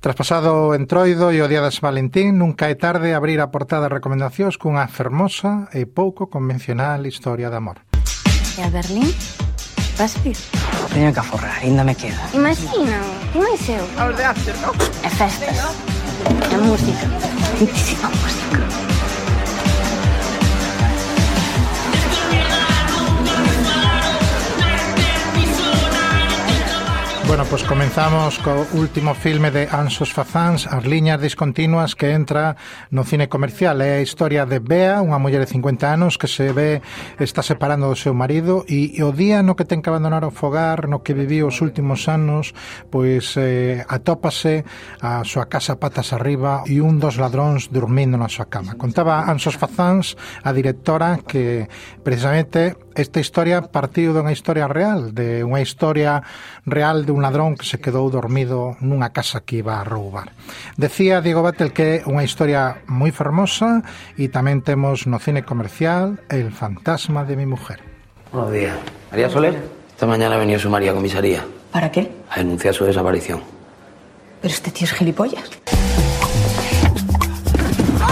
Traspasado o Entroido e o Día das Valentín, nunca é tarde abrir a portada de recomendacións cunha fermosa e pouco convencional historia de amor. E a Berlín? Vas vir? Teño que aforrar, ainda me queda. Imagina, imagina eu. Aos de after, non? E festas. E música. Muitísima música. pois comenzamos co último filme de Ansos Fazans, As liñas discontinuas que entra no cine comercial. É a historia de Bea, unha muller de 50 anos que se ve está separando do seu marido e, e o día no que ten que abandonar o fogar no que viviu os últimos anos, pois eh, atópase a súa casa patas arriba e un dos ladróns dormindo na súa cama. Contaba Ansos Fazans, a directora que precisamente esta historia partiu dunha historia real, de unha historia real de un ladrón que se quedou dormido nunha casa que iba a roubar. Decía Diego Batel que é unha historia moi fermosa e tamén temos no cine comercial El fantasma de mi mujer. Buenos días. María Soler, esta mañana ha venido su María comisaría. ¿Para qué? A denunciar su desaparición. Pero este tío es gilipollas.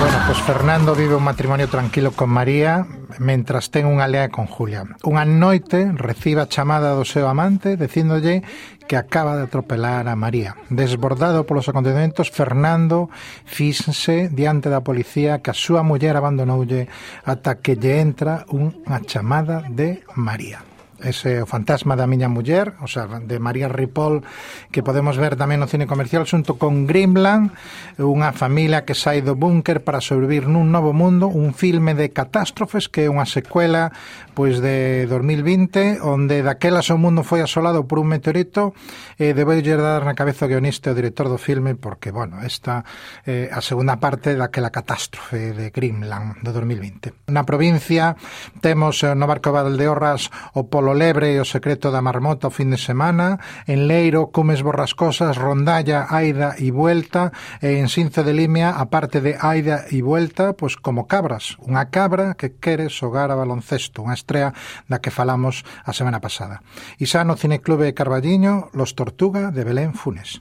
Bueno, pues Fernando vive un matrimonio tranquilo con María mentras ten unha lea con Julia. Unha noite recibe a chamada do seu amante dicíndolle que acaba de atropelar a María. Desbordado polos acontecimentos, Fernando fíxense diante da policía que a súa muller abandonoulle ata que lle entra unha chamada de María ese o fantasma da miña muller, o sea, de María Ripoll, que podemos ver tamén no cine comercial xunto con Grimland, unha familia que sai do búnker para sobrevivir nun novo mundo, un filme de catástrofes que é unha secuela pois de 2020, onde daquela o mundo foi asolado por un meteorito, e debo dar na cabeza o guionista e o director do filme porque, bueno, esta eh, a segunda parte daquela catástrofe de Grimland do 2020. Na provincia temos eh, no Barco de Valdeorras o polo Polo Lebre e o secreto da marmota o fin de semana, en Leiro, Cumes Borrascosas, Rondalla, Aida e Vuelta, e en Since de Limia, a parte de Aida e Vuelta, pois como cabras, unha cabra que quere xogar a baloncesto, unha estrea da que falamos a semana pasada. Isa no Cineclube Carballiño, Los Tortuga de Belén Funes.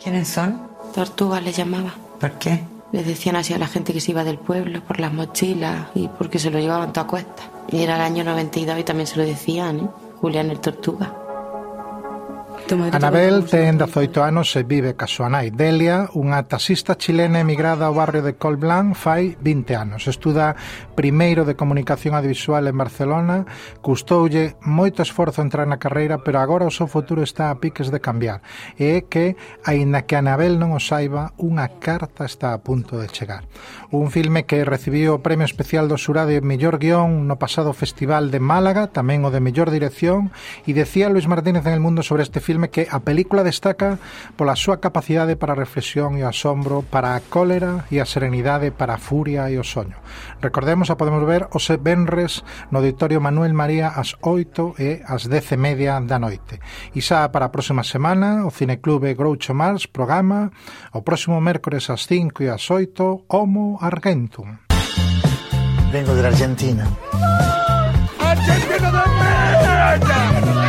¿Quiénes son? Tortuga le llamaba. ¿Por qué? Le decían así a la gente que se iba del pueblo por las mochilas y porque se lo llevaban todo a cuesta. Y era el año 92 y también se lo decían, ¿eh? Julián el Tortuga. Anabel ten 18 anos e vive ca súa nai Delia, unha taxista chilena emigrada ao barrio de Colblanc fai 20 anos. Estuda primeiro de comunicación audiovisual en Barcelona, custoulle moito esforzo entrar na carreira, pero agora o seu futuro está a piques de cambiar. E é que, aínda que Anabel non o saiba, unha carta está a punto de chegar. Un filme que recibiu o Premio Especial do Surá de Mellor Guión no pasado Festival de Málaga, tamén o de Mellor Dirección, e decía Luis Martínez en El Mundo sobre este filme filme que a película destaca pola súa capacidade para a reflexión e o asombro, para a cólera e a serenidade, para a furia e o soño. Recordemos, a podemos ver os Benres no Auditorio Manuel María ás 8 e ás 10 e media da noite. E xa para a próxima semana, o Cineclube Groucho Mars programa o próximo mércores ás 5 e ás 8 Homo Argentum. Vengo de la Argentina. ¡Argentina de América!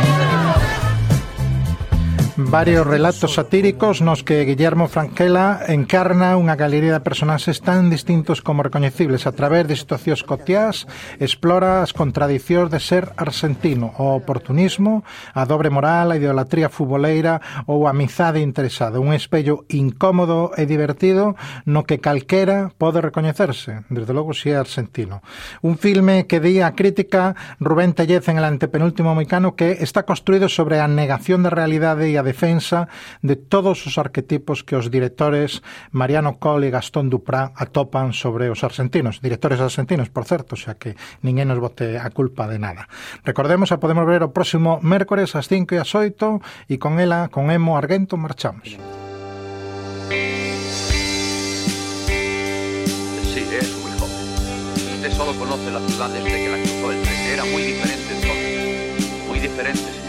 varios relatos satíricos nos que Guillermo Franquela encarna unha galería de personaxes tan distintos como recoñecibles a través de situacións cotiás, explora as contradicións de ser argentino, o oportunismo, a dobre moral, a idolatría futboleira ou a amizade interesada, un espello incómodo e divertido no que calquera pode recoñecerse, desde logo se si é argentino. Un filme que di a crítica Rubén Tellez en el antepenúltimo mexicano que está construído sobre a negación da realidade e a defensa de todos os arquetipos que os directores Mariano Coll e Gastón Duprá atopan sobre os argentinos, directores argentinos, por certo, xa que ninguén nos bote a culpa de nada. Recordemos, a podemos ver o próximo mércores ás 5 e ás 8 e con ela, con Emo Argento, marchamos. Sí, es muy joven. Usted solo conoce la ciudad desde que la cruzó el tren. Era muy diferente entonces. Muy diferente.